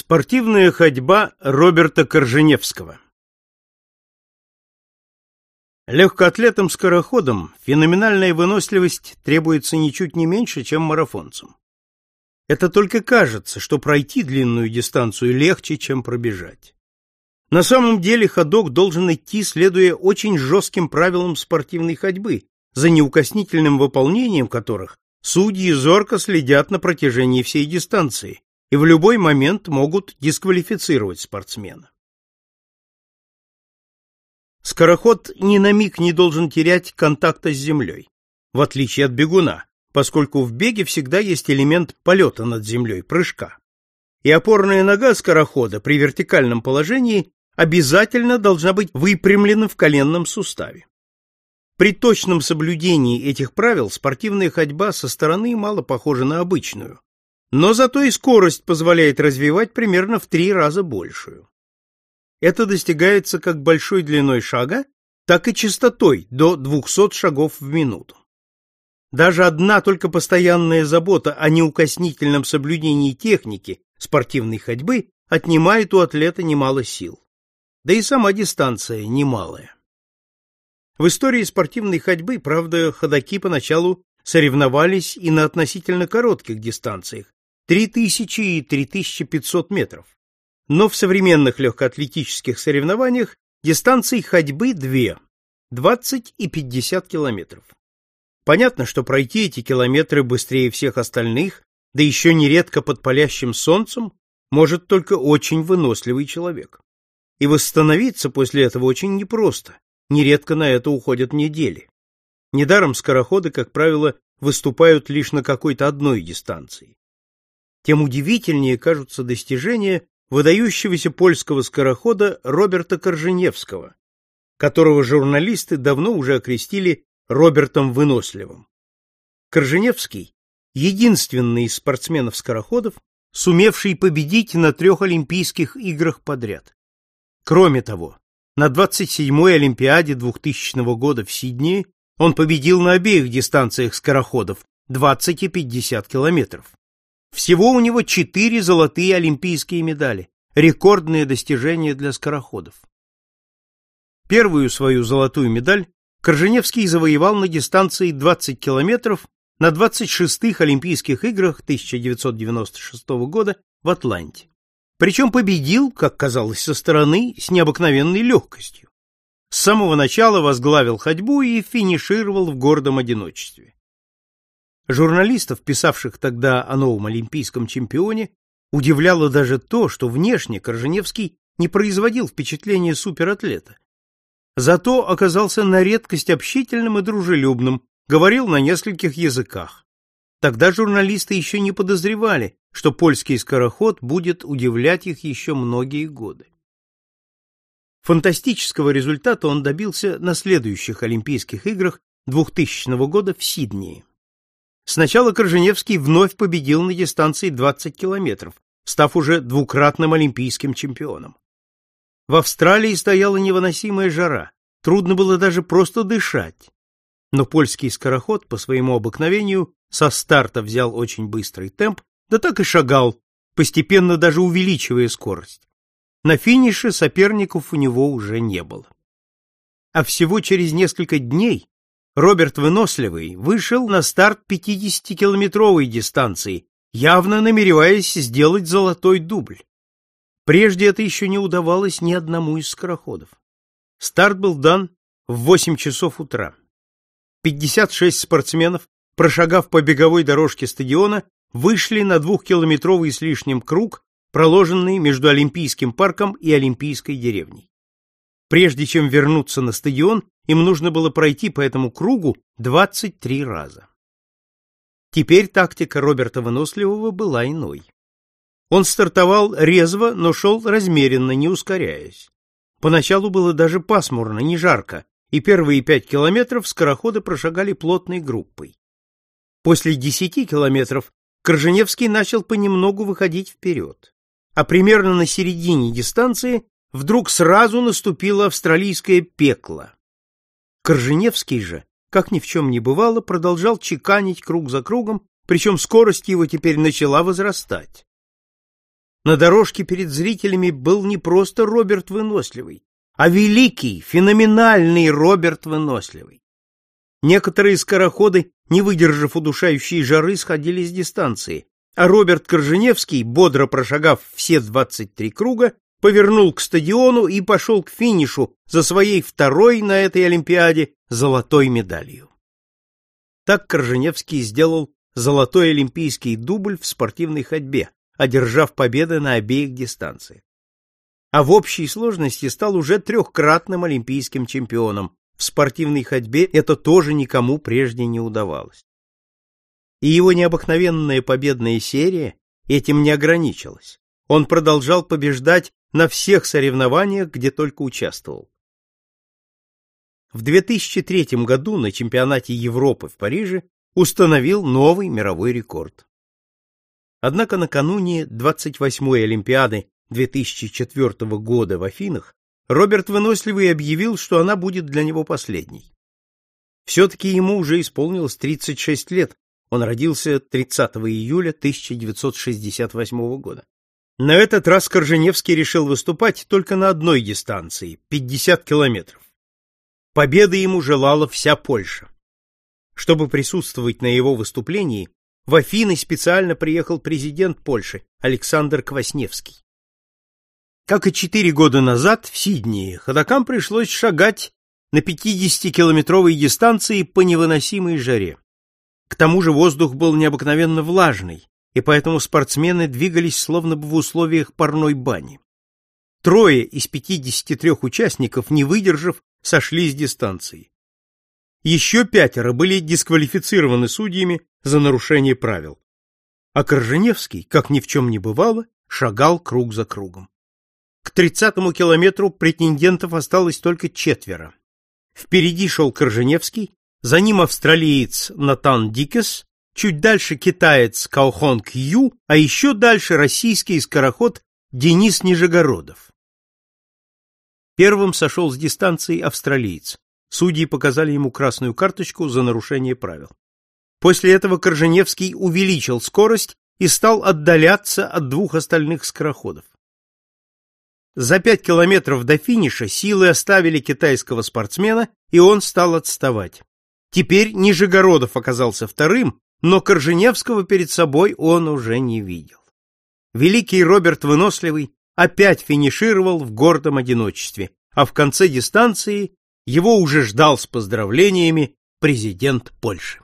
Спортивная ходьба Роберта Корженевского Легкоатлетам-скороходам феноменальная выносливость требуется ничуть не меньше, чем марафонцам. Это только кажется, что пройти длинную дистанцию легче, чем пробежать. На самом деле ходок должен идти, следуя очень жестким правилам спортивной ходьбы, за неукоснительным выполнением которых судьи зорко следят на протяжении всей дистанции и в любой момент могут дисквалифицировать спортсмена. Скороход ни на миг не должен терять контакта с землей, в отличие от бегуна, поскольку в беге всегда есть элемент полета над землей, прыжка. И опорная нога скорохода при вертикальном положении обязательно должна быть выпрямлена в коленном суставе. При точном соблюдении этих правил спортивная ходьба со стороны мало похожа на обычную, но зато и скорость позволяет развивать примерно в три раза большую. Это достигается как большой длиной шага, так и частотой до 200 шагов в минуту. Даже одна только постоянная забота о неукоснительном соблюдении техники спортивной ходьбы отнимает у атлета немало сил да и сама дистанция немалая. В истории спортивной ходьбы, правда, ходоки поначалу соревновались и на относительно коротких дистанциях 3000 и 3500 метров. Но в современных легкоатлетических соревнованиях дистанции ходьбы две – 20 и 50 километров. Понятно, что пройти эти километры быстрее всех остальных, да еще нередко под палящим солнцем, может только очень выносливый человек и восстановиться после этого очень непросто, нередко на это уходят недели. Недаром скороходы, как правило, выступают лишь на какой-то одной дистанции. Тем удивительнее кажутся достижения выдающегося польского скорохода Роберта Корженевского, которого журналисты давно уже окрестили Робертом Выносливым. Корженевский – единственный из спортсменов-скороходов, сумевший победить на трех Олимпийских играх подряд. Кроме того, на 27-й Олимпиаде 2000 года в Сиднее он победил на обеих дистанциях скороходов 20 и 50 километров. Всего у него четыре золотые олимпийские медали, рекордное достижение для скороходов. Первую свою золотую медаль Корженевский завоевал на дистанции 20 километров на 26-х Олимпийских играх 1996 года в Атланте. Причем победил, как казалось со стороны, с необыкновенной легкостью. С самого начала возглавил ходьбу и финишировал в гордом одиночестве. Журналистов, писавших тогда о новом олимпийском чемпионе, удивляло даже то, что внешне Корженевский не производил впечатления суператлета. Зато оказался на редкость общительным и дружелюбным, говорил на нескольких языках. Тогда журналисты еще не подозревали, что польский скороход будет удивлять их еще многие годы. Фантастического результата он добился на следующих Олимпийских играх 2000 года в Сиднее. Сначала Корженевский вновь победил на дистанции 20 километров, став уже двукратным олимпийским чемпионом. В Австралии стояла невыносимая жара, трудно было даже просто дышать. Но польский скороход по своему обыкновению со старта взял очень быстрый темп да так и шагал, постепенно даже увеличивая скорость. На финише соперников у него уже не было. А всего через несколько дней Роберт Выносливый вышел на старт 50-километровой дистанции, явно намереваясь сделать золотой дубль. Прежде это еще не удавалось ни одному из скороходов. Старт был дан в 8 часов утра. 56 спортсменов, прошагав по беговой дорожке стадиона, вышли на двухкилометровый с лишним круг, проложенный между Олимпийским парком и Олимпийской деревней. Прежде чем вернуться на стадион, им нужно было пройти по этому кругу 23 раза. Теперь тактика Роберта Выносливого была иной. Он стартовал резво, но шел размеренно, не ускоряясь. Поначалу было даже пасмурно, не жарко, и первые пять километров скороходы прошагали плотной группой. После десяти километров Корженевский начал понемногу выходить вперед. А примерно на середине дистанции вдруг сразу наступило австралийское пекло. Корженевский же, как ни в чем не бывало, продолжал чеканить круг за кругом, причем скорость его теперь начала возрастать. На дорожке перед зрителями был не просто Роберт Выносливый, а великий, феноменальный Роберт Выносливый. Некоторые скороходы, не выдержав удушающей жары, сходили с дистанции, а Роберт Корженевский, бодро прошагав все 23 круга, повернул к стадиону и пошел к финишу за своей второй на этой Олимпиаде золотой медалью. Так Корженевский сделал золотой олимпийский дубль в спортивной ходьбе, одержав победы на обеих дистанциях. А в общей сложности стал уже трехкратным олимпийским чемпионом. В спортивной ходьбе это тоже никому прежде не удавалось. И его необыкновенная победная серия этим не ограничилась. Он продолжал побеждать на всех соревнованиях, где только участвовал. В 2003 году на чемпионате Европы в Париже установил новый мировой рекорд. Однако накануне 28-й Олимпиады 2004 года в Афинах Роберт Выносливый объявил, что она будет для него последней. Все-таки ему уже исполнилось 36 лет, он родился 30 июля 1968 года. На этот раз Корженевский решил выступать только на одной дистанции – 50 километров. Победы ему желала вся Польша. Чтобы присутствовать на его выступлении, в Афины специально приехал президент Польши Александр Квасневский. Как и четыре года назад в Сиднее, ходокам пришлось шагать на 50-километровой дистанции по невыносимой жаре. К тому же воздух был необыкновенно влажный, и поэтому спортсмены двигались словно бы в условиях парной бани. Трое из 53 участников, не выдержав, сошли с дистанции. Еще пятеро были дисквалифицированы судьями за нарушение правил. А Корженевский, как ни в чем не бывало, шагал круг за кругом. К тридцатому километру претендентов осталось только четверо. Впереди шел Корженевский, за ним австралиец Натан Дикес, чуть дальше китаец Каохонг Ю, а еще дальше российский скороход Денис Нижегородов. Первым сошел с дистанции австралиец. Судьи показали ему красную карточку за нарушение правил. После этого Корженевский увеличил скорость и стал отдаляться от двух остальных скороходов. За пять километров до финиша силы оставили китайского спортсмена, и он стал отставать. Теперь Нижегородов оказался вторым, но Корженевского перед собой он уже не видел. Великий Роберт Выносливый опять финишировал в гордом одиночестве, а в конце дистанции его уже ждал с поздравлениями президент Польши.